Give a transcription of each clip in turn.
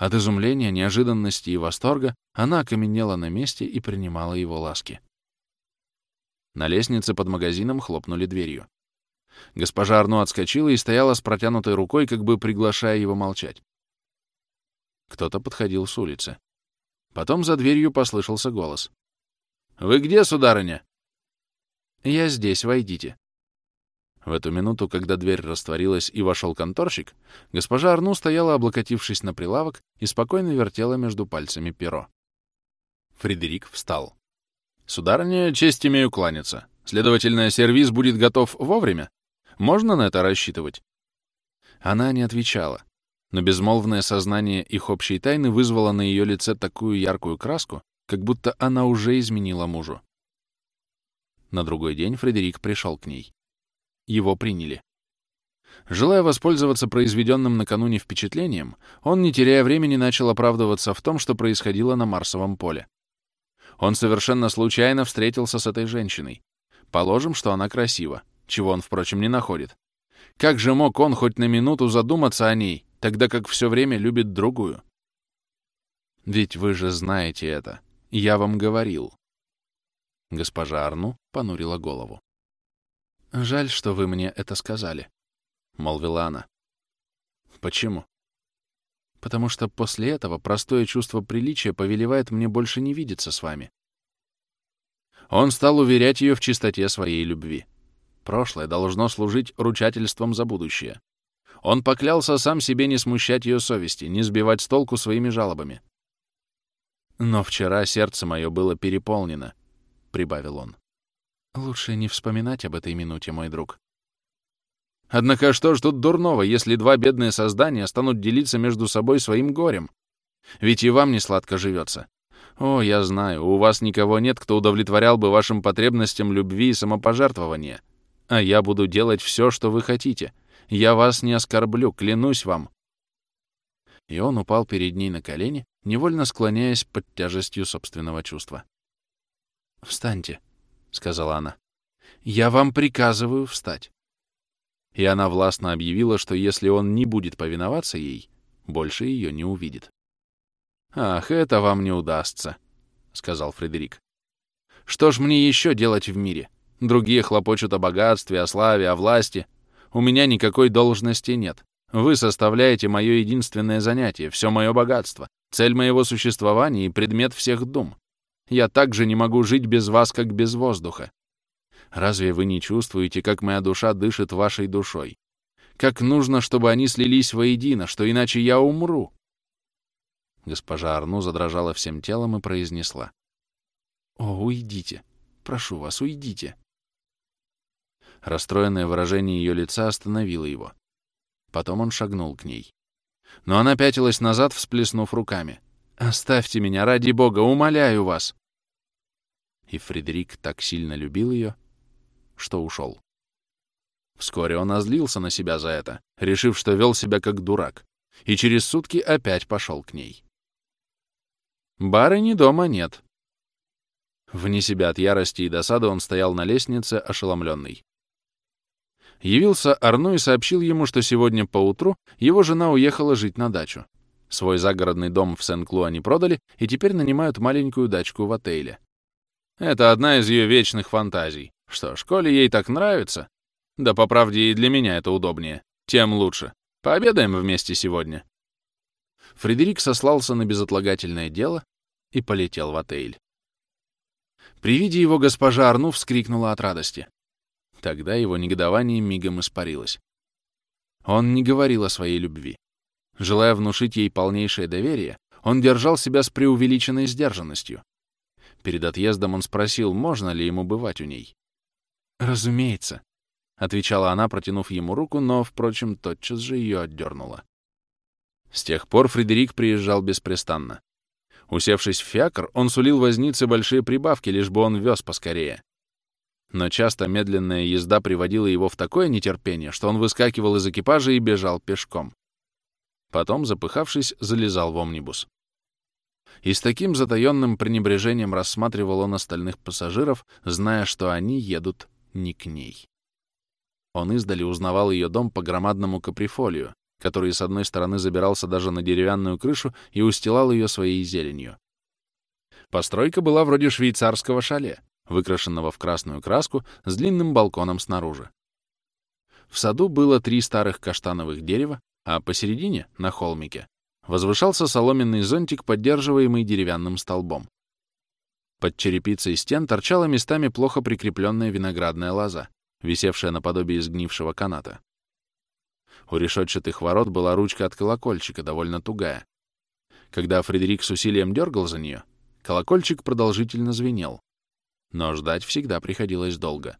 От изумления, неожиданности и восторга она окаменела на месте и принимала его ласки. На лестнице под магазином хлопнули дверью. Госпожа Арно отскочила и стояла с протянутой рукой, как бы приглашая его молчать. Кто-то подходил с улицы. Потом за дверью послышался голос. «Вы где, сударыня?» «Я здесь, войдите». В эту минуту, когда дверь растворилась и вошел конторщик, госпожа Арну стояла, облокотившись на прилавок, и спокойно вертела между пальцами перо. Фредерик встал. «Сударыня, честь имею кланяться. Следовательно, сервиз будет готов вовремя? Можно на это рассчитывать?» Она не отвечала, но безмолвное сознание их общей тайны вызвало на ее лице такую яркую краску, как будто она уже изменила мужу. На другой день Фредерик пришел к ней. Его приняли. Желая воспользоваться произведенным накануне впечатлением, он, не теряя времени, начал оправдываться в том, что происходило на Марсовом поле. Он совершенно случайно встретился с этой женщиной. Положим, что она красива, чего он, впрочем, не находит. Как же мог он хоть на минуту задуматься о ней, тогда как все время любит другую? Ведь вы же знаете это. Я вам говорил. Госпожа Арну понурила голову. «Жаль, что вы мне это сказали», — молвила она. «Почему?» «Потому что после этого простое чувство приличия повелевает мне больше не видеться с вами». Он стал уверять ее в чистоте своей любви. Прошлое должно служить ручательством за будущее. Он поклялся сам себе не смущать ее совести, не сбивать с толку своими жалобами. Но вчера сердце мое было переполнено, — прибавил он. Лучше не вспоминать об этой минуте, мой друг. Однако что ж тут дурного, если два бедные создания станут делиться между собой своим горем? Ведь и вам не сладко живется. О, я знаю, у вас никого нет, кто удовлетворял бы вашим потребностям любви и самопожертвования. А я буду делать все, что вы хотите. Я вас не оскорблю, клянусь вам. И он упал перед ней на колени, невольно склоняясь под тяжестью собственного чувства. «Встаньте», — сказала она. «Я вам приказываю встать». И она властно объявила, что если он не будет повиноваться ей, больше ее не увидит. «Ах, это вам не удастся», — сказал Фредерик. «Что ж мне еще делать в мире? Другие хлопочут о богатстве, о славе, о власти. У меня никакой должности нет. Вы составляете мое единственное занятие, все мое богатство, цель моего существования и предмет всех дум. Я также не могу жить без вас, как без воздуха. Разве вы не чувствуете, как моя душа дышит вашей душой? Как нужно, чтобы они слились воедино, что иначе я умру?» Госпожа Арну задрожала всем телом и произнесла. «О, уйдите! Прошу вас, уйдите!» Расстроенное выражение ее лица остановило его. Потом он шагнул к ней. Но она пятилась назад, всплеснув руками. «Оставьте меня, ради бога, умоляю вас!» И Фредерик так сильно любил ее, что ушел. Вскоре он озлился на себя за это, решив, что вел себя как дурак, и через сутки опять пошел к ней. Барыни дома нет. Вне себя от ярости и досады он стоял на лестнице, ошеломленный. Явился Арну и сообщил ему, что сегодня поутру его жена уехала жить на дачу. Свой загородный дом в Сен-Клу они продали и теперь нанимают маленькую дачку в отеле. Это одна из ее вечных фантазий. Что ж, коли ей так нравится... Да, по правде, и для меня это удобнее. Тем лучше. Пообедаем вместе сегодня. Фредерик сослался на безотлагательное дело и полетел в отель. При виде его госпожа Арну вскрикнула от радости. Тогда его негодование мигом испарилось. Он не говорил о своей любви. Желая внушить ей полнейшее доверие, он держал себя с преувеличенной сдержанностью. Перед отъездом он спросил, можно ли ему бывать у ней. «Разумеется», — отвечала она, протянув ему руку, но, впрочем, тотчас же ее отдернула. С тех пор Фредерик приезжал беспрестанно. Усевшись в фиакр, он сулил вознице большие прибавки, лишь бы он вез поскорее. Но часто медленная езда приводила его в такое нетерпение, что он выскакивал из экипажа и бежал пешком. Потом, запыхавшись, залезал в омнибус и с таким затаённым пренебрежением рассматривал он остальных пассажиров, зная, что они едут не к ней. Он издали узнавал ее дом по громадному каприфолию, который с одной стороны забирался даже на деревянную крышу и устилал ее своей зеленью. Постройка была вроде швейцарского шале, выкрашенного в красную краску с длинным балконом снаружи. В саду было три старых каштановых дерева, а посередине, на холмике, возвышался соломенный зонтик, поддерживаемый деревянным столбом. Под черепицей стен торчала местами плохо прикрепленная виноградная лоза, висевшая наподобие сгнившего каната. У решетчатых ворот была ручка от колокольчика, довольно тугая. Когда Фредерик с усилием дергал за нее, колокольчик продолжительно звенел. Но ждать всегда приходилось долго.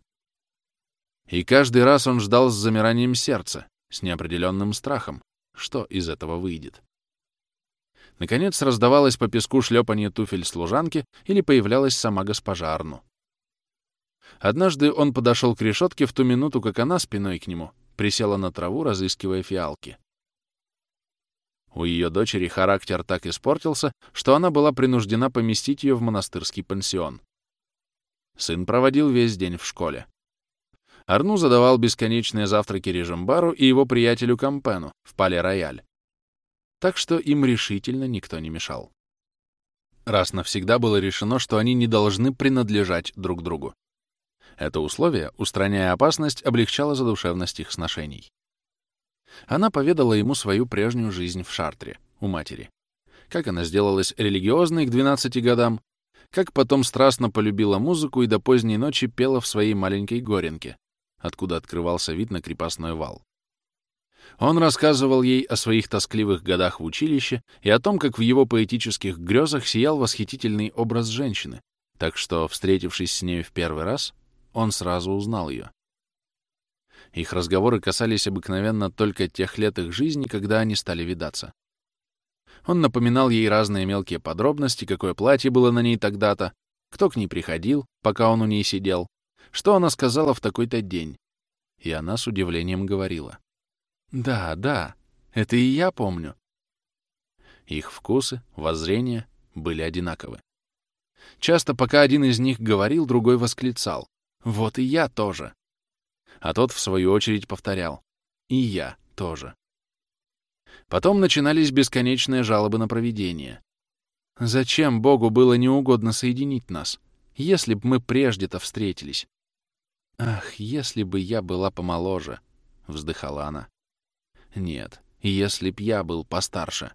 И каждый раз он ждал с замиранием сердца, с неопределенным страхом, что из этого выйдет. Наконец раздавалось по песку шлепанье туфель служанки или появлялась сама госпожа Арну. Однажды он подошел к решетке в ту минуту, как она спиной к нему присела на траву, разыскивая фиалки. У ее дочери характер так испортился, что она была принуждена поместить ее в монастырский пансион. Сын проводил весь день в школе. Арну задавал бесконечные завтраки Режимбару и его приятелю Кампену в Пале-Рояль. Так что им решительно никто не мешал. Раз навсегда было решено, что они не должны принадлежать друг другу. Это условие, устраняя опасность, облегчало задушевность их сношений. Она поведала ему свою прежнюю жизнь в Шартре, у матери. Как она сделалась религиозной к 12 годам, как потом страстно полюбила музыку и до поздней ночи пела в своей маленькой горенке, откуда открывался вид на крепостной вал. Он рассказывал ей о своих тоскливых годах в училище и о том, как в его поэтических грезах сиял восхитительный образ женщины, так что, встретившись с нею в первый раз, он сразу узнал ее. Их разговоры касались обыкновенно только тех лет их жизни, когда они стали видаться. Он напоминал ей разные мелкие подробности, какое платье было на ней тогда-то, кто к ней приходил, пока он у ней сидел, что она сказала в такой-то день. И она с удивлением говорила. «Да, да, это и я помню». Их вкусы, воззрения были одинаковы. Часто, пока один из них говорил, другой восклицал. Вот и я тоже. А тот, в свою очередь, повторял. И я тоже. Потом начинались бесконечные жалобы на провидение. Зачем Богу было неугодно соединить нас, если б мы прежде-то встретились? Ах, если бы я была помоложе, — вздыхала она. Нет, если б я был постарше.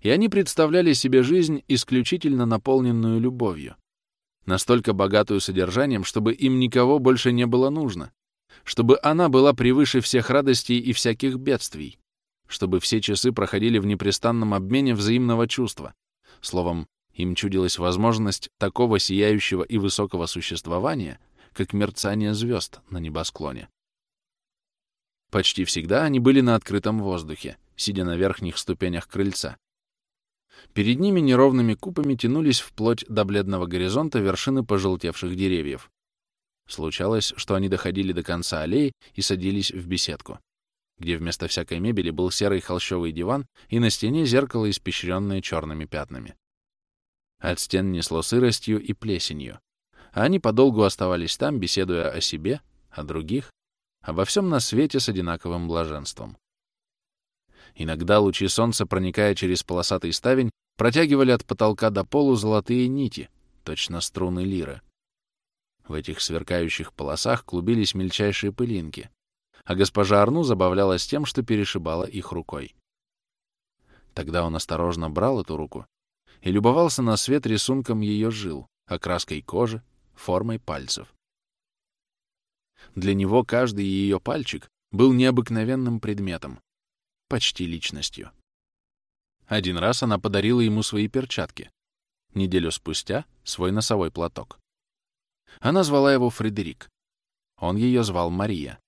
И они представляли себе жизнь исключительно наполненную любовью настолько богатую содержанием, чтобы им никого больше не было нужно, чтобы она была превыше всех радостей и всяких бедствий, чтобы все часы проходили в непрестанном обмене взаимного чувства. Словом, им чудилась возможность такого сияющего и высокого существования, как мерцание звезд на небосклоне. Почти всегда они были на открытом воздухе, сидя на верхних ступенях крыльца, Перед ними неровными купами тянулись вплоть до бледного горизонта вершины пожелтевших деревьев. Случалось, что они доходили до конца аллеи и садились в беседку, где вместо всякой мебели был серый холщовый диван и на стене зеркало, испещренное черными пятнами. От стен несло сыростью и плесенью, а они подолгу оставались там, беседуя о себе, о других, обо всем на свете с одинаковым блаженством. Иногда лучи солнца, проникая через полосатый ставень, протягивали от потолка до полу золотые нити, точно струны лиры. В этих сверкающих полосах клубились мельчайшие пылинки, а госпожа Арну забавлялась тем, что перешибала их рукой. Тогда он осторожно брал эту руку и любовался на свет рисунком ее жил, окраской кожи, формой пальцев. Для него каждый ее пальчик был необыкновенным предметом, почти личностью. Один раз она подарила ему свои перчатки. Неделю спустя — свой носовой платок. Она звала его Фредерик. Он ее звал Мария.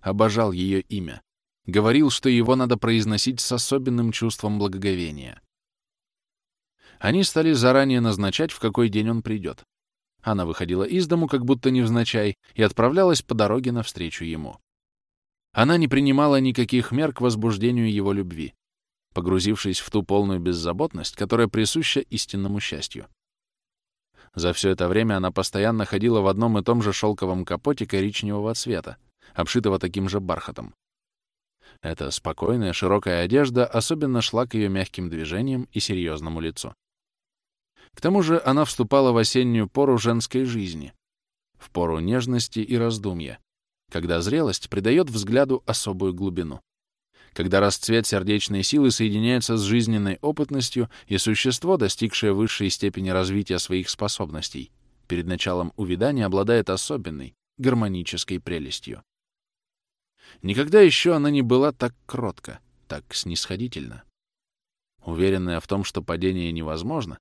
Обожал ее имя. Говорил, что его надо произносить с особенным чувством благоговения. Они стали заранее назначать, в какой день он придет. Она выходила из дому, как будто невзначай, и отправлялась по дороге навстречу ему. Она не принимала никаких мер к возбуждению его любви, погрузившись в ту полную беззаботность, которая присуща истинному счастью. За все это время она постоянно ходила в одном и том же шелковом капоте коричневого цвета, обшитого таким же бархатом. Эта спокойная, широкая одежда особенно шла к ее мягким движениям и серьезному лицу. К тому же она вступала в осеннюю пору женской жизни, в пору нежности и раздумья, когда зрелость придает взгляду особую глубину. Когда расцвет сердечной силы соединяется с жизненной опытностью, и существо, достигшее высшей степени развития своих способностей, перед началом увядания обладает особенной, гармонической прелестью. Никогда еще она не была так кротка, так снисходительна. Уверенная в том, что падение невозможно,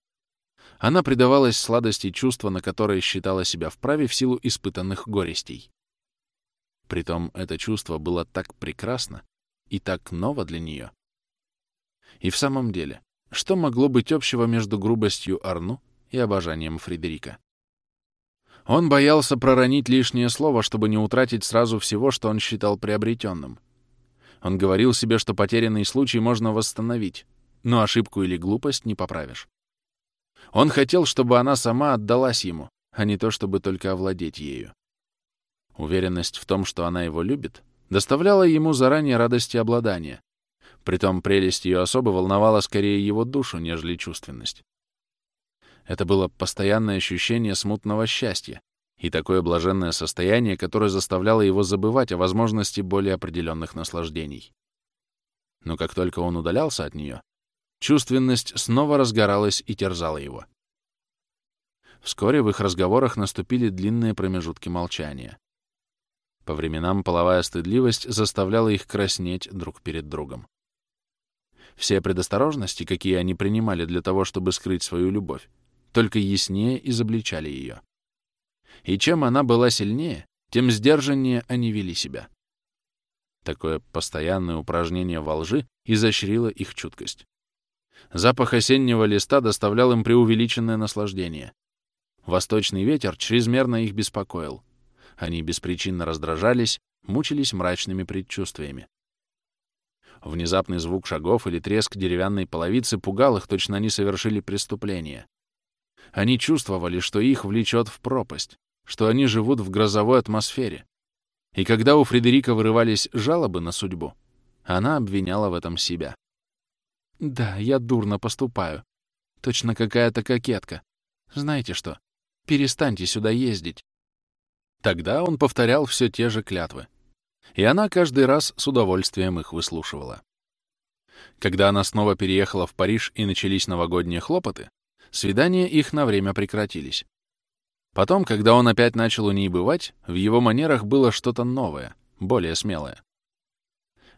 она предавалась сладости чувства, на которые считала себя вправе в силу испытанных горестей. Притом это чувство было так прекрасно и так ново для нее. И в самом деле, что могло быть общего между грубостью Арну и обожанием Фредерика? Он боялся проронить лишнее слово, чтобы не утратить сразу всего, что он считал приобретенным. Он говорил себе, что потерянный случай можно восстановить, но ошибку или глупость не поправишь. Он хотел, чтобы она сама отдалась ему, а не то, чтобы только овладеть ею. Уверенность в том, что она его любит, доставляла ему заранее радость и обладание. Притом прелесть ее особо волновала скорее его душу, нежели чувственность. Это было постоянное ощущение смутного счастья и такое блаженное состояние, которое заставляло его забывать о возможности более определенных наслаждений. Но как только он удалялся от нее, чувственность снова разгоралась и терзала его. Вскоре в их разговорах наступили длинные промежутки молчания. По временам половая стыдливость заставляла их краснеть друг перед другом. Все предосторожности, какие они принимали для того, чтобы скрыть свою любовь, только яснее изобличали ее. И чем она была сильнее, тем сдержаннее они вели себя. Такое постоянное упражнение во лжи изощрило их чуткость. Запах осеннего листа доставлял им преувеличенное наслаждение. Восточный ветер чрезмерно их беспокоил. Они беспричинно раздражались, мучились мрачными предчувствиями. Внезапный звук шагов или треск деревянной половицы пугал их, точно они совершили преступление. Они чувствовали, что их влечет в пропасть, что они живут в грозовой атмосфере. И когда у Фредерика вырывались жалобы на судьбу, она обвиняла в этом себя. «Да, я дурно поступаю. Точно какая-то кокетка. Знаете что? Перестаньте сюда ездить». Тогда он повторял все те же клятвы. И она каждый раз с удовольствием их выслушивала. Когда она снова переехала в Париж и начались новогодние хлопоты, Свидания их на время прекратились. Потом, когда он опять начал у ней бывать, в его манерах было что-то новое, более смелое.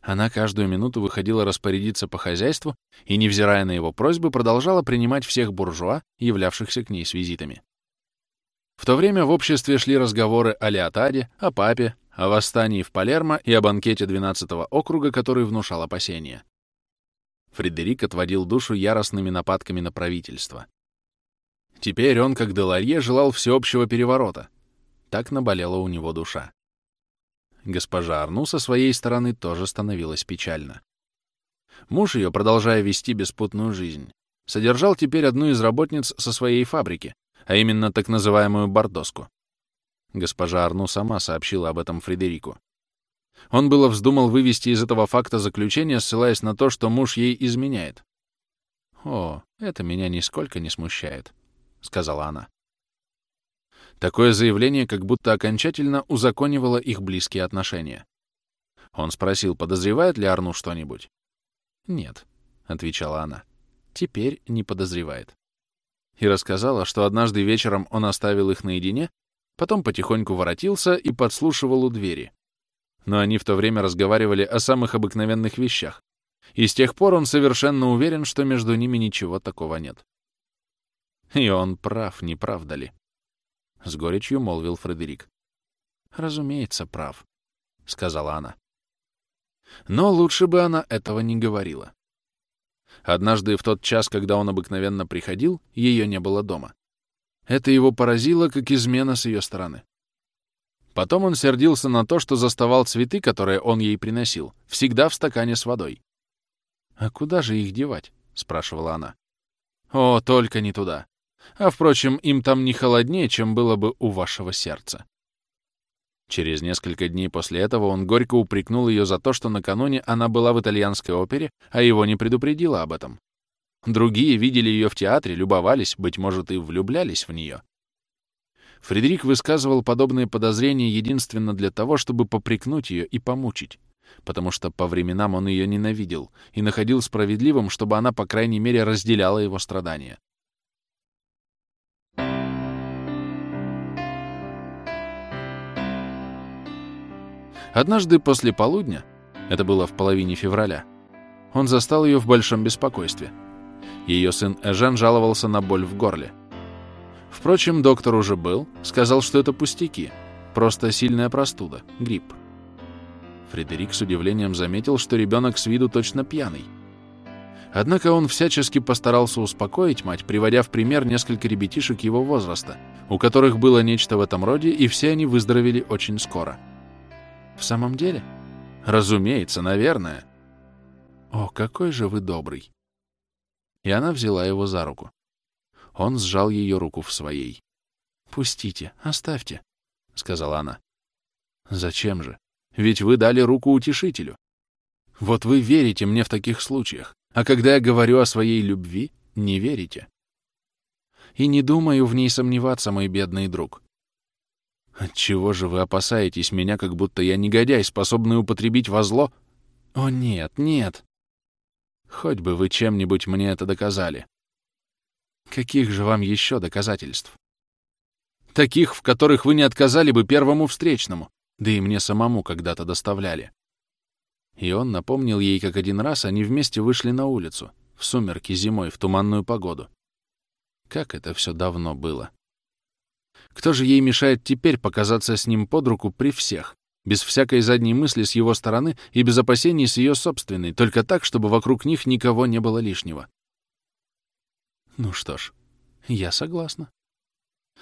Она каждую минуту выходила распорядиться по хозяйству и, невзирая на его просьбы, продолжала принимать всех буржуа, являвшихся к ней с визитами. В то время в обществе шли разговоры о Леотаде, о папе, о восстании в Палермо и о банкете 12-го округа, который внушал опасения. Фредерик отводил душу яростными нападками на правительство. Теперь он, как Деларье, желал всеобщего переворота. Так наболела у него душа. Госпожа Арну со своей стороны тоже становилась печально. Муж ее, продолжая вести беспутную жизнь, содержал теперь одну из работниц со своей фабрики, а именно так называемую бордоску. Госпожа Арну сама сообщила об этом Фредерику. Он было вздумал вывести из этого факта заключение, ссылаясь на то, что муж ей изменяет. О, это меня нисколько не смущает. — сказала она. Такое заявление как будто окончательно узаконивало их близкие отношения. Он спросил, подозревает ли Арну что-нибудь. «Нет», — отвечала она, — «теперь не подозревает». И рассказала, что однажды вечером он оставил их наедине, потом потихоньку воротился и подслушивал у двери. Но они в то время разговаривали о самых обыкновенных вещах, и с тех пор он совершенно уверен, что между ними ничего такого нет. И он прав, не правда ли? С горечью молвил Фредерик. Разумеется, прав, сказала она. Но лучше бы она этого не говорила. Однажды в тот час, когда он обыкновенно приходил, ее не было дома. Это его поразило, как измена с ее стороны. Потом он сердился на то, что заставал цветы, которые он ей приносил, всегда в стакане с водой. «А куда же их девать?» — спрашивала она. «О, только не туда. А, впрочем, им там не холоднее, чем было бы у вашего сердца. Через несколько дней после этого он горько упрекнул ее за то, что накануне она была в итальянской опере, а его не предупредила об этом. Другие видели ее в театре, любовались, быть может, и влюблялись в нее. Фредерик высказывал подобные подозрения единственно для того, чтобы попрекнуть ее и помучить, потому что по временам он ее ненавидел и находил справедливым, чтобы она, по крайней мере, разделяла его страдания. Однажды после полудня, это было в половине февраля, он застал ее в большом беспокойстве. Ее сын Эжен жаловался на боль в горле. Впрочем, доктор уже был, сказал, что это пустяки, просто сильная простуда, грипп. Фредерик с удивлением заметил, что ребенок с виду точно пьяный. Однако он всячески постарался успокоить мать, приводя в пример несколько ребятишек его возраста, у которых было нечто в этом роде, и все они выздоровели очень скоро. В самом деле? Разумеется, наверное. О, какой же вы добрый. И она взяла его за руку. Он сжал ее руку в своей. «Пустите, оставьте», — сказала она. «Зачем же? Ведь вы дали руку утешителю. Вот вы верите мне в таких случаях, а когда я говорю о своей любви, не верите. И не думаю в ней сомневаться, мой бедный друг. Отчего же вы опасаетесь меня, как будто я негодяй, способный употребить во зло? О, нет, нет. Хоть бы вы чем-нибудь мне это доказали. Каких же вам еще доказательств? Таких, в которых вы не отказали бы первому встречному, да и мне самому когда-то доставляли. И он напомнил ей, как один раз они вместе вышли на улицу, в сумерки зимой, в туманную погоду. Как это все давно было. Кто же ей мешает теперь показаться с ним под руку при всех, без всякой задней мысли с его стороны и без опасений с ее собственной, только так, чтобы вокруг них никого не было лишнего? Ну что ж, я согласна.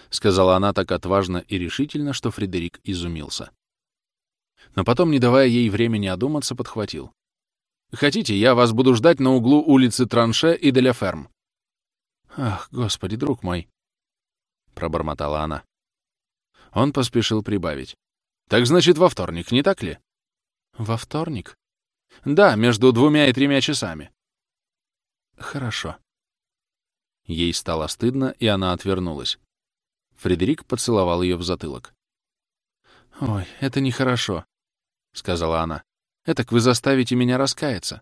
— сказала она так отважно и решительно, что Фредерик изумился. Но потом, не давая ей времени одуматься, подхватил. «Хотите, я вас буду ждать на углу улицы Транше и Деля Ферм?» «Ах, господи, друг мой!» — пробормотала она. Он поспешил прибавить. «Так значит, во вторник, не так ли?» «Во вторник?» «Да, между двумя и тремя часами». «Хорошо». Ей стало стыдно, и она отвернулась. Фредерик поцеловал ее в затылок. «Ой, это нехорошо», — сказала она. «Этак вы заставите меня раскаяться».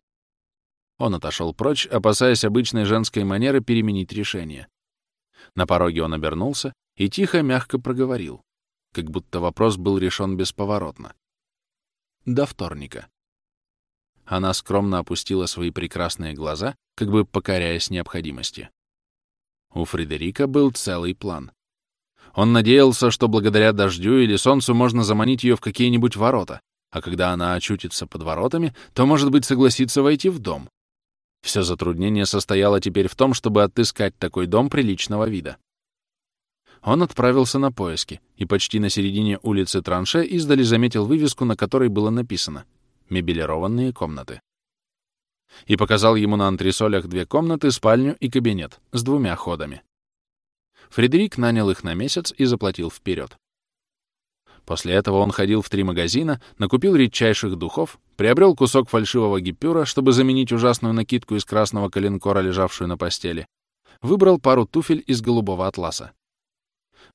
Он отошел прочь, опасаясь обычной женской манеры переменить решение. На пороге он обернулся и тихо, мягко проговорил, как будто вопрос был решен бесповоротно. До вторника. Она скромно опустила свои прекрасные глаза, как бы покоряясь необходимости. У Фредерика был целый план. Он надеялся, что благодаря дождю или солнцу можно заманить ее в какие-нибудь ворота, а когда она очутится под воротами, то, может быть, согласится войти в дом. Все затруднение состояло теперь в том, чтобы отыскать такой дом приличного вида. Он отправился на поиски и почти на середине улицы Транше издали заметил вывеску, на которой было написано «Мебелированные комнаты». И показал ему на антресолях две комнаты, спальню и кабинет с двумя ходами. Фредерик нанял их на месяц и заплатил вперед. После этого он ходил в три магазина, накупил редчайших духов, приобрел кусок фальшивого гипюра, чтобы заменить ужасную накидку из красного коленкора, лежавшую на постели, выбрал пару туфель из голубого атласа.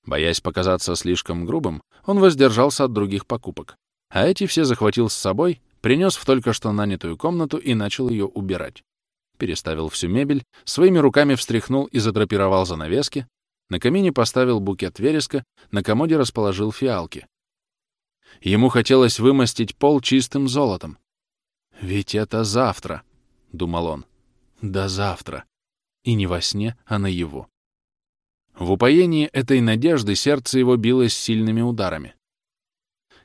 Боясь показаться слишком грубым, он воздержался от других покупок, а эти все захватил с собой, принес в только что нанятую комнату и начал ее убирать. Переставил всю мебель, своими руками встряхнул и задрапировал занавески, на камине поставил букет вереска, на комоде расположил фиалки. Ему хотелось вымостить пол чистым золотом. «Ведь это завтра», — думал он. «Да завтра». И не во сне, а наяву. В упоении этой надежды сердце его билось сильными ударами.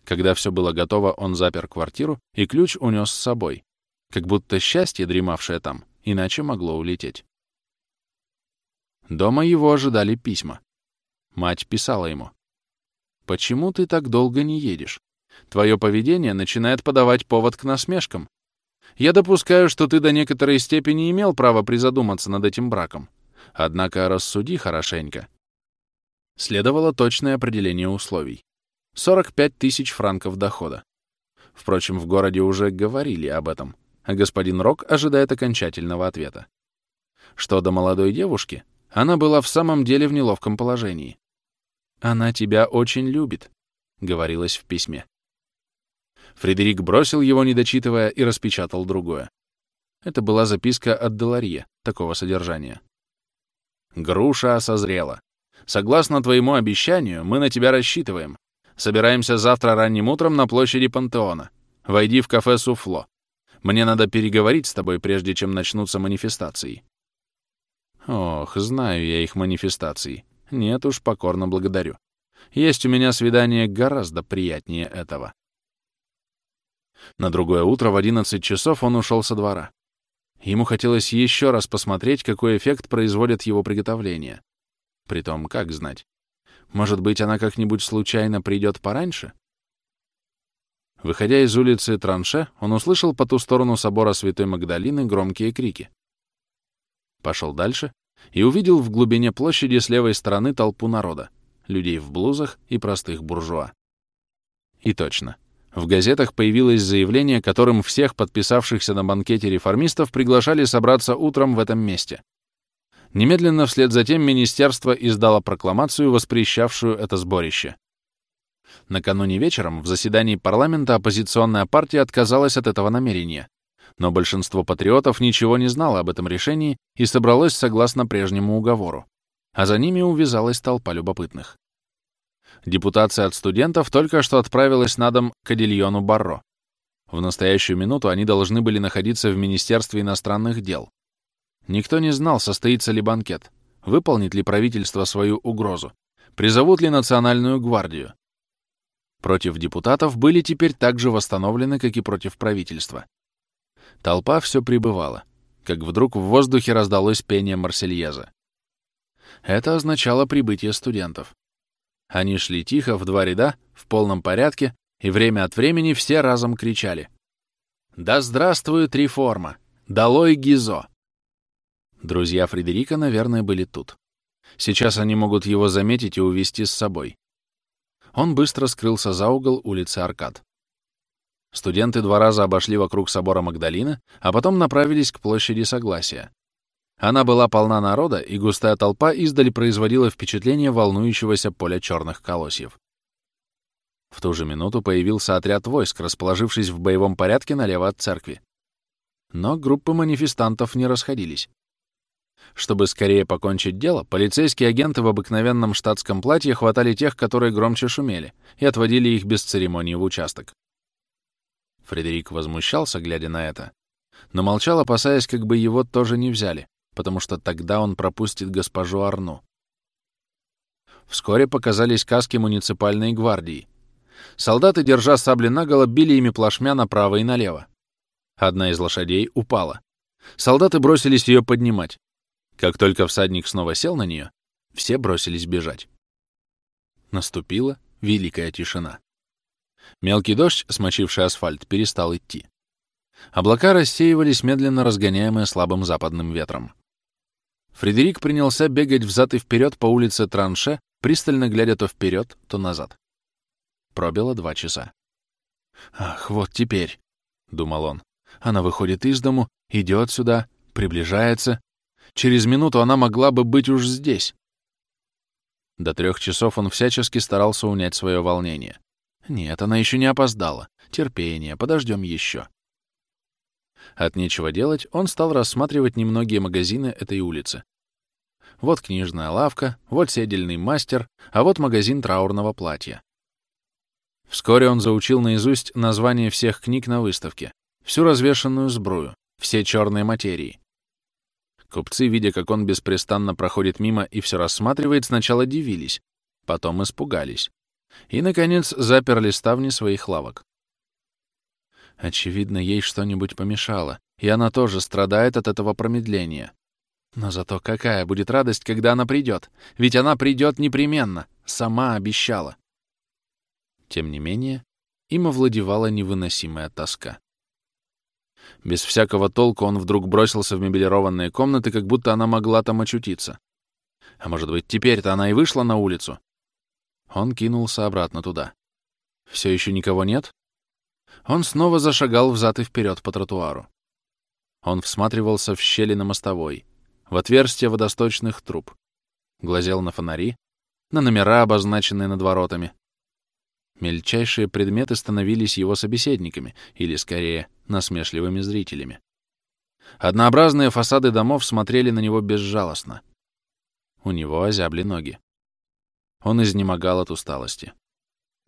Когда все было готово, он запер квартиру и ключ унес с собой, как будто счастье, дремавшее там, иначе могло улететь. Дома его ожидали письма. Мать писала ему. «Почему ты так долго не едешь? Твое поведение начинает подавать повод к насмешкам. Я допускаю, что ты до некоторой степени имел право призадуматься над этим браком. Однако рассуди хорошенько». Следовало точное определение условий. 45 тысяч франков дохода. Впрочем, в городе уже говорили об этом, а господин Рок ожидает окончательного ответа. Что до молодой девушки, она была в самом деле в неловком положении. «Она тебя очень любит», — говорилось в письме. Фредерик бросил его, не дочитывая, и распечатал другое. Это была записка от Деларье, такого содержания. «Груша созрела. Согласно твоему обещанию, мы на тебя рассчитываем. Собираемся завтра ранним утром на площади Пантеона. Войди в кафе «Суфло». Мне надо переговорить с тобой, прежде чем начнутся манифестации. Ох, знаю я их манифестации. Нет уж, покорно благодарю. Есть у меня свидание гораздо приятнее этого. На другое утро в 11 часов он ушел со двора. Ему хотелось еще раз посмотреть, какой эффект производят его приготовления. Притом, как знать? Может быть, она как-нибудь случайно придет пораньше? Выходя из улицы Транше, он услышал по ту сторону собора Святой Магдалины громкие крики. Пошел дальше и увидел в глубине площади с левой стороны толпу народа, людей в блузах и простых буржуа. И точно. В газетах появилось заявление, которым всех подписавшихся на банкете реформистов приглашали собраться утром в этом месте. Немедленно вслед за тем министерство издало прокламацию, воспрещавшую это сборище. Накануне вечером в заседании парламента оппозиционная партия отказалась от этого намерения, но большинство патриотов ничего не знало об этом решении и собралось согласно прежнему уговору, а за ними увязалась толпа любопытных. Депутация от студентов только что отправилась на дом к Адильону Барро. В настоящую минуту они должны были находиться в Министерстве иностранных дел. Никто не знал, состоится ли банкет, выполнит ли правительство свою угрозу, призовут ли Национальную гвардию. Против депутатов были теперь так же восстановлены, как и против правительства. Толпа все прибывала, как вдруг в воздухе раздалось пение Марсельеза. Это означало прибытие студентов. Они шли тихо, в два ряда, в полном порядке, и время от времени все разом кричали. «Да здравствует реформа! Долой Гизо!» Друзья Фредерика, наверное, были тут. Сейчас они могут его заметить и увести с собой. Он быстро скрылся за угол улицы Аркад. Студенты два раза обошли вокруг собора Магдалины, а потом направились к площади Согласия. Она была полна народа, и густая толпа издали производила впечатление волнующегося поля черных колосьев. В ту же минуту появился отряд войск, расположившись в боевом порядке налево от церкви. Но группы манифестантов не расходились. Чтобы скорее покончить дело, полицейские агенты в обыкновенном штатском платье хватали тех, которые громче шумели, и отводили их без церемонии в участок. Фредерик возмущался, глядя на это, но молчал, опасаясь, как бы его тоже не взяли, потому что тогда он пропустит госпожу Арну. Вскоре показались каски муниципальной гвардии. Солдаты, держа сабли наголо, били ими плашмя направо и налево. Одна из лошадей упала. Солдаты бросились ее поднимать. Как только всадник снова сел на нее, все бросились бежать. Наступила великая тишина. Мелкий дождь, смочивший асфальт, перестал идти. Облака рассеивались, медленно разгоняемые слабым западным ветром. Фредерик принялся бегать взад и вперед по улице Транше, пристально глядя то вперед, то назад. Пробило два часа. «Ах, вот теперь», — думал он, — «она выходит из дому, идет сюда, приближается. Через минуту она могла бы быть уж здесь». До трех часов он всячески старался унять свое волнение. Нет, она еще не опоздала. Терпение, подождем еще. От нечего делать, он стал рассматривать немногие магазины этой улицы. Вот книжная лавка, вот седельный мастер, а вот магазин траурного платья. Вскоре он заучил наизусть название всех книг на выставке, всю развешанную сбрую, все черные материи. Купцы, видя, как он беспрестанно проходит мимо и все рассматривает, сначала дивились, потом испугались. И, наконец, заперли ставни своих лавок. Очевидно, ей что-нибудь помешало, и она тоже страдает от этого промедления. Но зато какая будет радость, когда она придет? Ведь она придет непременно, сама обещала. Тем не менее, им овладевала невыносимая тоска. Без всякого толку он вдруг бросился в мебелированные комнаты, как будто она могла там очутиться. А может быть, теперь-то она и вышла на улицу? Он кинулся обратно туда. Все еще никого нет? Он снова зашагал взад и вперед по тротуару. Он всматривался в щели на мостовой, в отверстия водосточных труб, глазел на фонари, на номера, обозначенные над воротами. Мельчайшие предметы становились его собеседниками, или, скорее, насмешливыми зрителями. Однообразные фасады домов смотрели на него безжалостно. У него озябли ноги. Он изнемогал от усталости.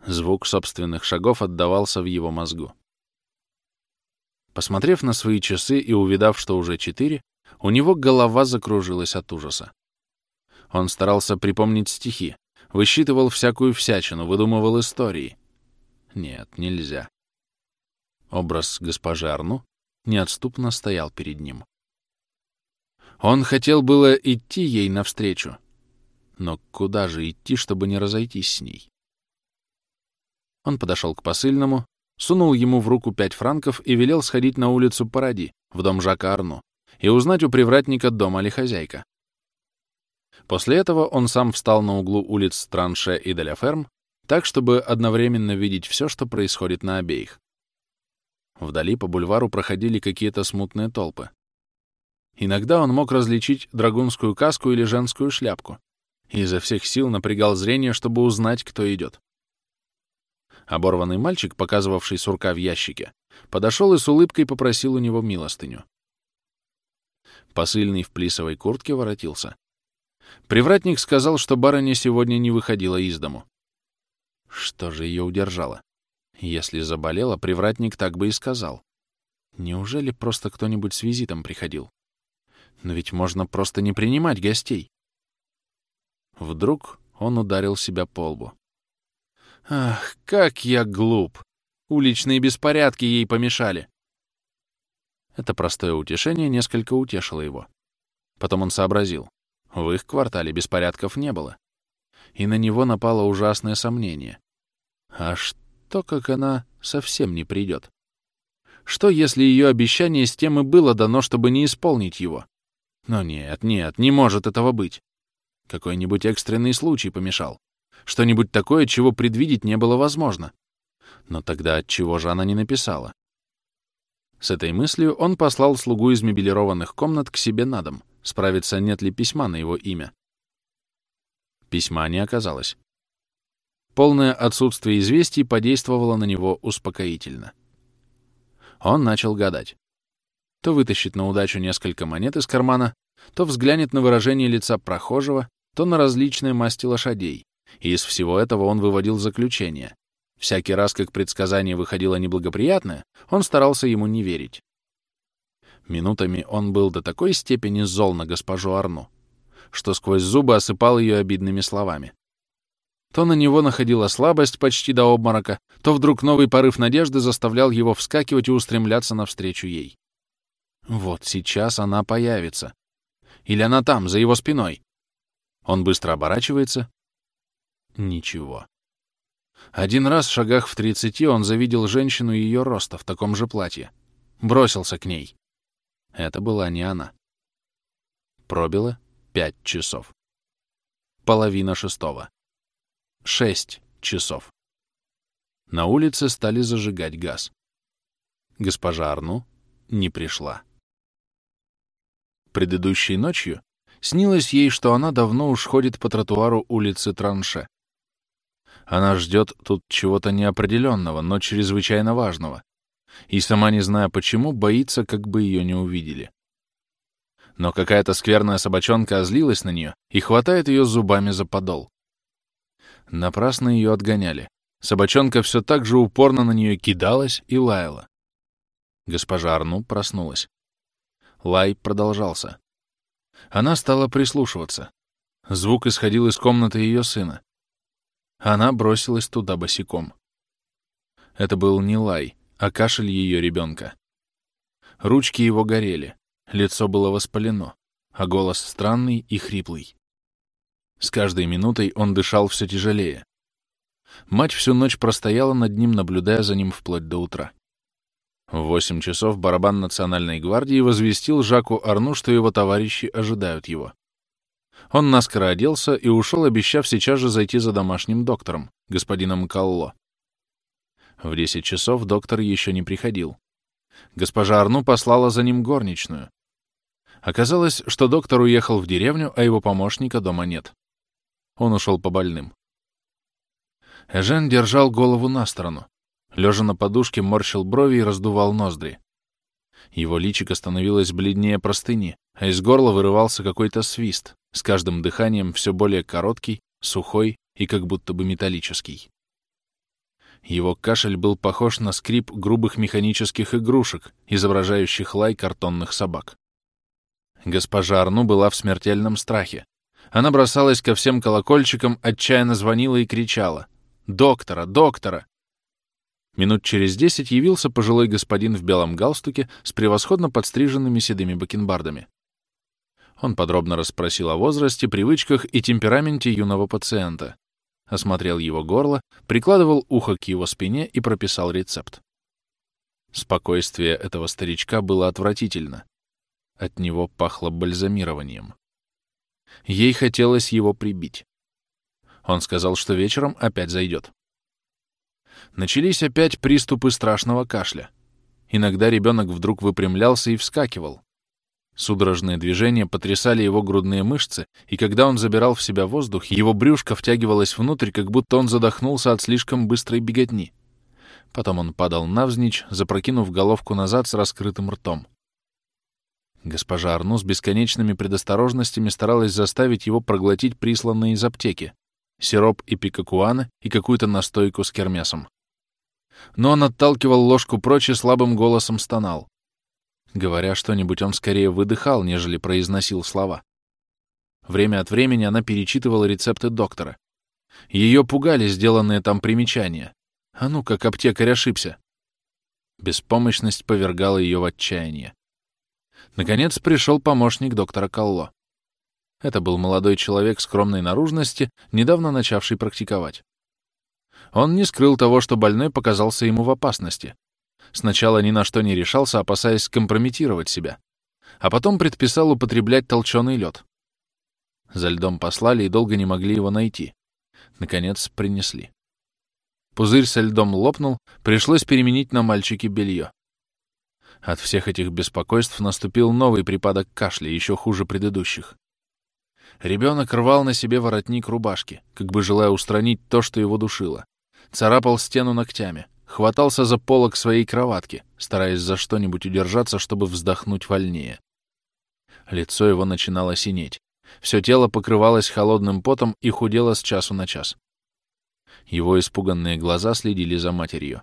Звук собственных шагов отдавался в его мозгу. Посмотрев на свои часы и увидав, что уже четыре, у него голова закружилась от ужаса. Он старался припомнить стихи, высчитывал всякую всячину, выдумывал истории. Нет, нельзя. Образ госпожи Арну неотступно стоял перед ним. Он хотел было идти ей навстречу, но куда же идти, чтобы не разойтись с ней? Он подошел к посыльному, сунул ему в руку пять франков и велел сходить на улицу Паради, в дом Жака Арну, и узнать у привратника, дома ли хозяйка. После этого он сам встал на углу улиц Транше и Деляферм, так, чтобы одновременно видеть все, что происходит на обеих. Вдали по бульвару проходили какие-то смутные толпы. Иногда он мог различить драгунскую каску или женскую шляпку, и изо всех сил напрягал зрение, чтобы узнать, кто идет. Оборванный мальчик, показывавший сурка в ящике, подошел и с улыбкой попросил у него милостыню. Посыльный в плисовой куртке воротился. Привратник сказал, что барыня сегодня не выходила из дому. Что же ее удержало? Если заболела, привратник так бы и сказал. Неужели просто кто-нибудь с визитом приходил? Но ведь можно просто не принимать гостей. Вдруг он ударил себя по лбу. Ах, как я глуп! Уличные беспорядки ей помешали. Это простое утешение несколько утешило его. Потом он сообразил. В их квартале беспорядков не было. И на него напало ужасное сомнение. А что, как она совсем не придет? Что, если ее обещание с тем и было дано, чтобы не исполнить его? Но нет, нет, не может этого быть. Какой-нибудь экстренный случай помешал. Что-нибудь такое, чего предвидеть не было возможно. Но тогда от чего же она не написала? С этой мыслью он послал слугу из мебелированных комнат к себе на дом, справиться, нет ли письма на его имя. Письма не оказалось. Полное отсутствие известий подействовало на него успокоительно. Он начал гадать. То вытащит на удачу несколько монет из кармана, то взглянет на выражение лица прохожего, то на различные масти лошадей. И из всего этого он выводил заключение. Всякий раз, как предсказание выходило неблагоприятное, он старался ему не верить. Минутами он был до такой степени зол на госпожу Арну, что сквозь зубы осыпал ее обидными словами. То на него находила слабость почти до обморока, то вдруг новый порыв надежды заставлял его вскакивать и устремляться навстречу ей. Вот сейчас она появится. Или она там, за его спиной. Он быстро оборачивается. Ничего. Один раз в шагах в тридцати он завидел женщину ее роста в таком же платье. Бросился к ней. Это была не она. Пробило пять часов. Половина шестого. Шесть часов. На улице стали зажигать газ. Госпожа Арну не пришла. Предыдущей ночью снилось ей, что она давно уж ходит по тротуару улицы Транше. Она ждет тут чего-то неопределенного, но чрезвычайно важного. И сама не зная почему, боится, как бы ее не увидели. Но какая-то скверная собачонка озлилась на нее и хватает ее зубами за подол. Напрасно ее отгоняли. Собачонка все так же упорно на нее кидалась и лаяла. Госпожа Арну проснулась. Лай продолжался. Она стала прислушиваться. Звук исходил из комнаты ее сына. Она бросилась туда босиком. Это был не лай, а кашель ее ребенка. Ручки его горели, лицо было воспалено, а голос странный и хриплый. С каждой минутой он дышал все тяжелее. Мать всю ночь простояла над ним, наблюдая за ним вплоть до утра. В восемь часов барабан Национальной гвардии возвестил Жаку Арну, что его товарищи ожидают его. Он наскоро оделся и ушел, обещав сейчас же зайти за домашним доктором, господином Калло. В десять часов доктор еще не приходил. Госпожа Арну послала за ним горничную. Оказалось, что доктор уехал в деревню, а его помощника дома нет. Он ушел по больным. Эжен держал голову на сторону. Лежа на подушке, морщил брови и раздувал ноздри. Его личико становилось бледнее простыни, а из горла вырывался какой-то свист, с каждым дыханием все более короткий, сухой и как будто бы металлический. Его кашель был похож на скрип грубых механических игрушек, изображающих лай картонных собак. Госпожа Арну была в смертельном страхе. Она бросалась ко всем колокольчикам, отчаянно звонила и кричала. «Доктора! Доктора!» Минут через десять явился пожилой господин в белом галстуке с превосходно подстриженными седыми бакенбардами. Он подробно расспросил о возрасте, привычках и темпераменте юного пациента, осмотрел его горло, прикладывал ухо к его спине и прописал рецепт. Спокойствие этого старичка было отвратительно. От него пахло бальзамированием. Ей хотелось его прибить. Он сказал, что вечером опять зайдет. Начались опять приступы страшного кашля. Иногда ребенок вдруг выпрямлялся и вскакивал. Судорожные движения потрясали его грудные мышцы, и когда он забирал в себя воздух, его брюшко втягивалось внутрь, как будто он задохнулся от слишком быстрой беготни. Потом он падал навзничь, запрокинув головку назад с раскрытым ртом. Госпожа Арну с бесконечными предосторожностями старалась заставить его проглотить присланные из аптеки — сироп и пикакуаны и какую-то настойку с кермесом. Но он отталкивал ложку прочь и слабым голосом стонал. Говоря что-нибудь, он скорее выдыхал, нежели произносил слова. Время от времени она перечитывала рецепты доктора. Ее пугали сделанные там примечания. А ну, как аптекарь ошибся. Беспомощность повергала ее в отчаяние. Наконец пришел помощник доктора Калло. Это был молодой человек скромной наружности, недавно начавший практиковать. Он не скрыл того, что больной показался ему в опасности, Сначала ни на что не решался, опасаясь скомпрометировать себя. А потом предписал употреблять толченый лед. За льдом послали и долго не могли его найти. Наконец принесли. Пузырь со льдом лопнул, пришлось переменить на мальчике белье. От всех этих беспокойств наступил новый припадок кашля, еще хуже предыдущих. Ребенок рвал на себе воротник рубашки, как бы желая устранить то, что его душило. Царапал стену ногтями хватался за полок своей кроватки, стараясь за что-нибудь удержаться, чтобы вздохнуть вольнее. Лицо его начинало синеть. Все тело покрывалось холодным потом и худело с часу на час. Его испуганные глаза следили за матерью.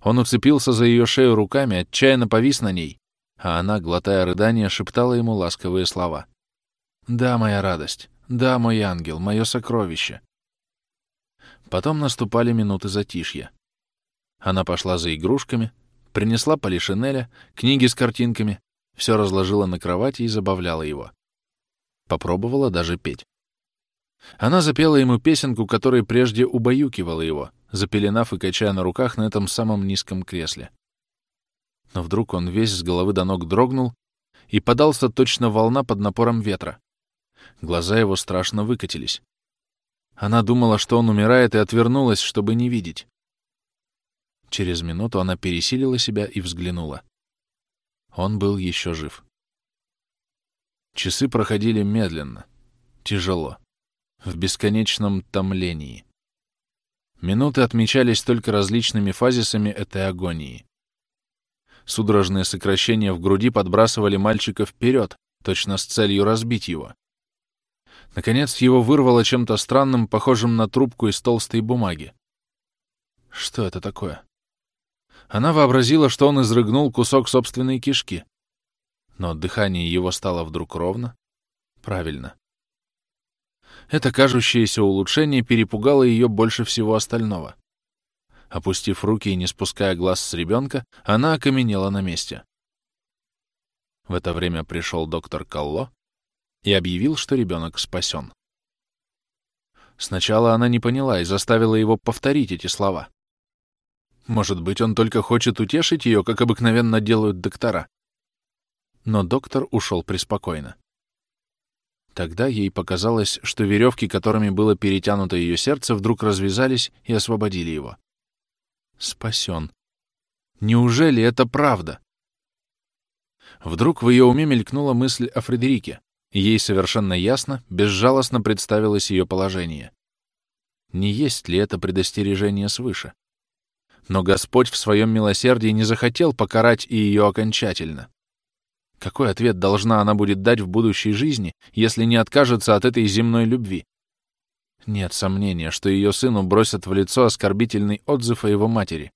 Он уцепился за ее шею руками, отчаянно повис на ней, а она, глотая рыдания, шептала ему ласковые слова. «Да, моя радость, да, мой ангел, мое сокровище». Потом наступали минуты затишья. Она пошла за игрушками, принесла полишинеля, книги с картинками, все разложила на кровати и забавляла его. Попробовала даже петь. Она запела ему песенку, которая прежде убаюкивала его, запеленав и качая на руках на этом самом низком кресле. Но вдруг он весь с головы до ног дрогнул и подался точно волна под напором ветра. Глаза его страшно выкатились. Она думала, что он умирает, и отвернулась, чтобы не видеть. Через минуту она пересилила себя и взглянула. Он был еще жив. Часы проходили медленно, тяжело, в бесконечном томлении. Минуты отмечались только различными фазисами этой агонии. Судорожные сокращения в груди подбрасывали мальчика вперед, точно с целью разбить его. Наконец его вырвало чем-то странным, похожим на трубку из толстой бумаги. Что это такое? Она вообразила, что он изрыгнул кусок собственной кишки. Но дыхание его стало вдруг ровно. Правильно. Это кажущееся улучшение перепугало ее больше всего остального. Опустив руки и не спуская глаз с ребенка, она окаменела на месте. В это время пришел доктор Калло и объявил, что ребенок спасен. Сначала она не поняла и заставила его повторить эти слова. Может быть, он только хочет утешить ее, как обыкновенно делают доктора. Но доктор ушел преспокойно. Тогда ей показалось, что веревки, которыми было перетянуто ее сердце, вдруг развязались и освободили его. Спасен. Неужели это правда? Вдруг в ее уме мелькнула мысль о Фредерике. Ей совершенно ясно, безжалостно представилось ее положение. Не есть ли это предостережение свыше? Но Господь в своем милосердии не захотел покарать и ее окончательно. Какой ответ должна она будет дать в будущей жизни, если не откажется от этой земной любви? Нет сомнения, что ее сыну бросят в лицо оскорбительный отзыв о его матери.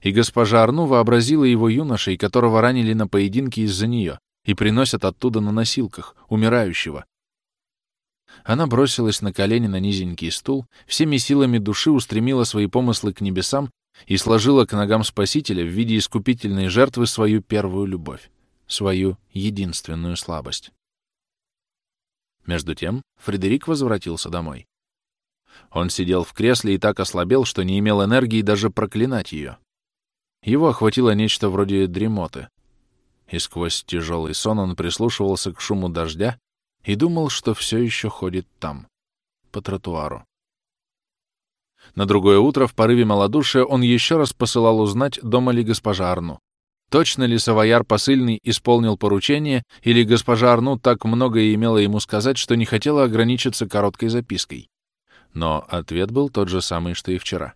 И госпожа Арну вообразила его юношей, которого ранили на поединке из-за нее, и приносят оттуда на носилках, умирающего. Она бросилась на колени на низенький стул, всеми силами души устремила свои помыслы к небесам и сложила к ногам Спасителя в виде искупительной жертвы свою первую любовь, свою единственную слабость. Между тем Фредерик возвратился домой. Он сидел в кресле и так ослабел, что не имел энергии даже проклинать ее. Его охватило нечто вроде дремоты. И сквозь тяжелый сон он прислушивался к шуму дождя и думал, что все еще ходит там, по тротуару. На другое утро в порыве малодушия он еще раз посылал узнать, дома ли госпожа Арну. Точно ли Савояр посыльный исполнил поручение, или госпожа Арну так многое имела ему сказать, что не хотела ограничиться короткой запиской? Но ответ был тот же самый, что и вчера.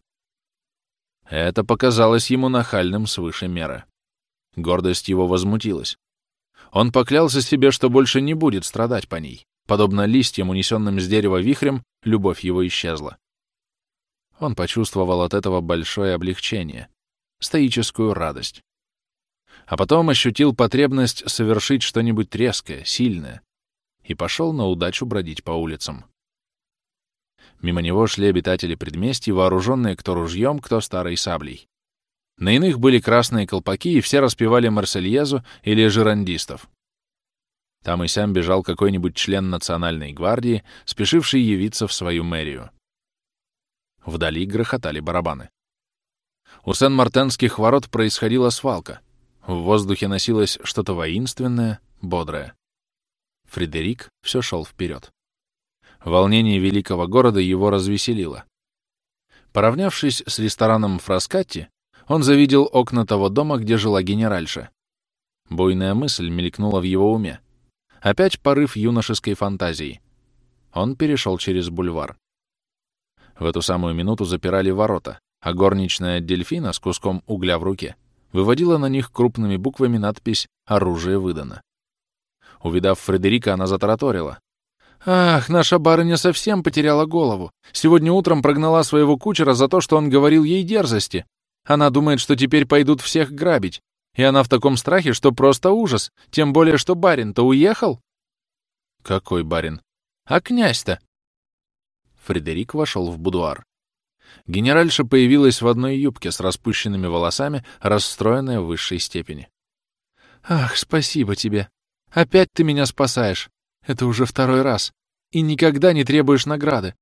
Это показалось ему нахальным свыше меры. Гордость его возмутилась. Он поклялся себе, что больше не будет страдать по ней. Подобно листьям, унесенным с дерева вихрем, любовь его исчезла. Он почувствовал от этого большое облегчение, стоическую радость. А потом ощутил потребность совершить что-нибудь резкое, сильное, и пошел на удачу бродить по улицам. Мимо него шли обитатели предместий, вооруженные кто ружьем, кто старой саблей. На иных были красные колпаки, и все распевали Марсельезу или жирандистов. Там и сям бежал какой-нибудь член национальной гвардии, спешивший явиться в свою мэрию. Вдали грохотали барабаны. У Сен-Мартенских ворот происходила свалка. В воздухе носилось что-то воинственное, бодрое. Фредерик все шел вперед. Волнение великого города его развеселило. Поравнявшись с рестораном Фраскатти, он завидел окна того дома, где жила генеральша. Буйная мысль мелькнула в его уме. Опять порыв юношеской фантазии. Он перешел через бульвар. В эту самую минуту запирали ворота, а горничная дельфина с куском угля в руке выводила на них крупными буквами надпись «Оружие выдано». Увидав Фредерика, она затараторила. «Ах, наша барыня совсем потеряла голову. Сегодня утром прогнала своего кучера за то, что он говорил ей дерзости. Она думает, что теперь пойдут всех грабить. И она в таком страхе, что просто ужас. Тем более, что барин-то уехал». «Какой барин?» «А князь-то?» Фредерик вошел в будуар. Генеральша появилась в одной юбке с распущенными волосами, расстроенная в высшей степени. «Ах, спасибо тебе! Опять ты меня спасаешь! Это уже второй раз. И никогда не требуешь награды.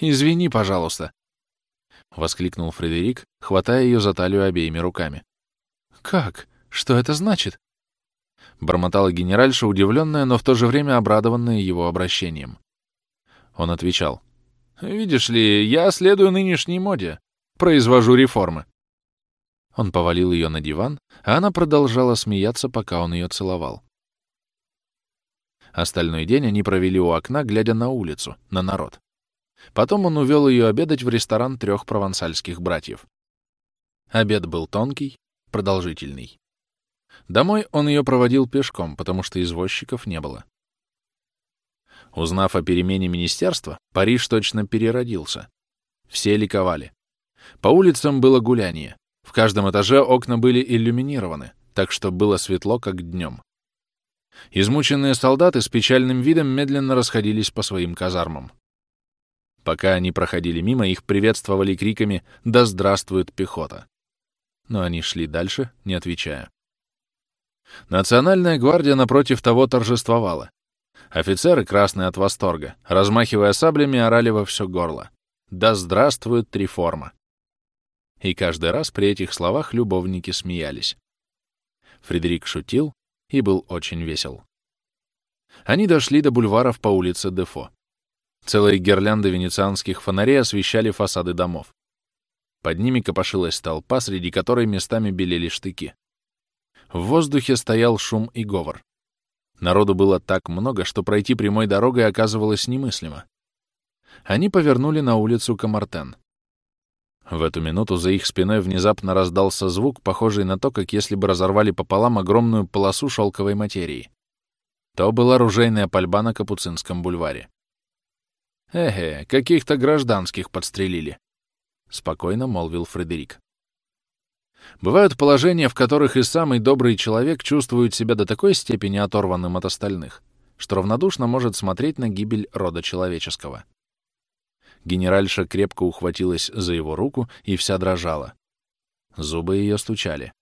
Извини, пожалуйста. Воскликнул Фредерик, хватая ее за талию обеими руками. Как? Что это значит? Бормотала генеральша, удивленная, но в то же время обрадованная его обращением. Он отвечал. «Видишь ли, я следую нынешней моде. Произвожу реформы». Он повалил ее на диван, а она продолжала смеяться, пока он ее целовал. Остальной день они провели у окна, глядя на улицу, на народ. Потом он увел ее обедать в ресторан трех провансальских братьев. Обед был тонкий, продолжительный. Домой он ее проводил пешком, потому что извозчиков не было. Узнав о перемене министерства, Париж точно переродился. Все ликовали. По улицам было гуляние. В каждом этаже окна были иллюминированы, так что было светло, как днем. Измученные солдаты с печальным видом медленно расходились по своим казармам. Пока они проходили мимо, их приветствовали криками «Да здравствует пехота!». Но они шли дальше, не отвечая. Национальная гвардия напротив того торжествовала. Офицеры, красные от восторга, размахивая саблями, орали во все горло. «Да здравствует реформа!» И каждый раз при этих словах любовники смеялись. Фредерик шутил, и был очень весел. Они дошли до бульваров по улице Дефо. Целые гирлянды венецианских фонарей освещали фасады домов. Под ними копошилась толпа, среди которой местами белели штыки. В воздухе стоял шум и говор. Народу было так много, что пройти прямой дорогой оказывалось немыслимо. Они повернули на улицу Камартен. В эту минуту за их спиной внезапно раздался звук, похожий на то, как если бы разорвали пополам огромную полосу шелковой материи. То была оружейная пальба на Капуцинском бульваре. «Эге, каких-то гражданских подстрелили», — спокойно молвил Фредерик. Бывают положения, в которых и самый добрый человек чувствует себя до такой степени оторванным от остальных, что равнодушно может смотреть на гибель рода человеческого. Генеральша крепко ухватилась за его руку и вся дрожала. Зубы ее стучали.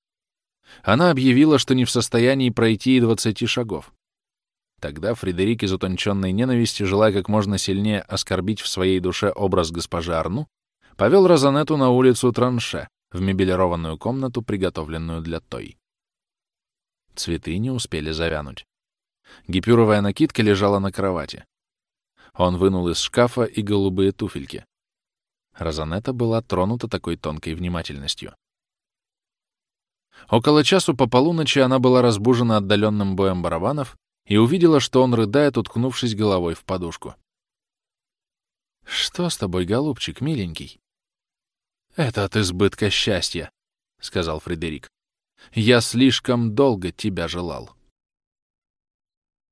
Она объявила, что не в состоянии пройти и двадцати шагов. Тогда Фредерик из утонченной ненависти, желая как можно сильнее оскорбить в своей душе образ госпожи Арну, повел Розанетту на улицу Транше, в мебелированную комнату, приготовленную для той. Цветы не успели завянуть. Гипюровая накидка лежала на кровати. Он вынул из шкафа и голубые туфельки. Розанетта была тронута такой тонкой внимательностью. Около часу по полуночи она была разбужена отдаленным боем барабанов и увидела, что он рыдает, уткнувшись головой в подушку. «Что с тобой, голубчик, миленький?» «Это от избытка счастья», — сказал Фредерик. «Я слишком долго тебя желал».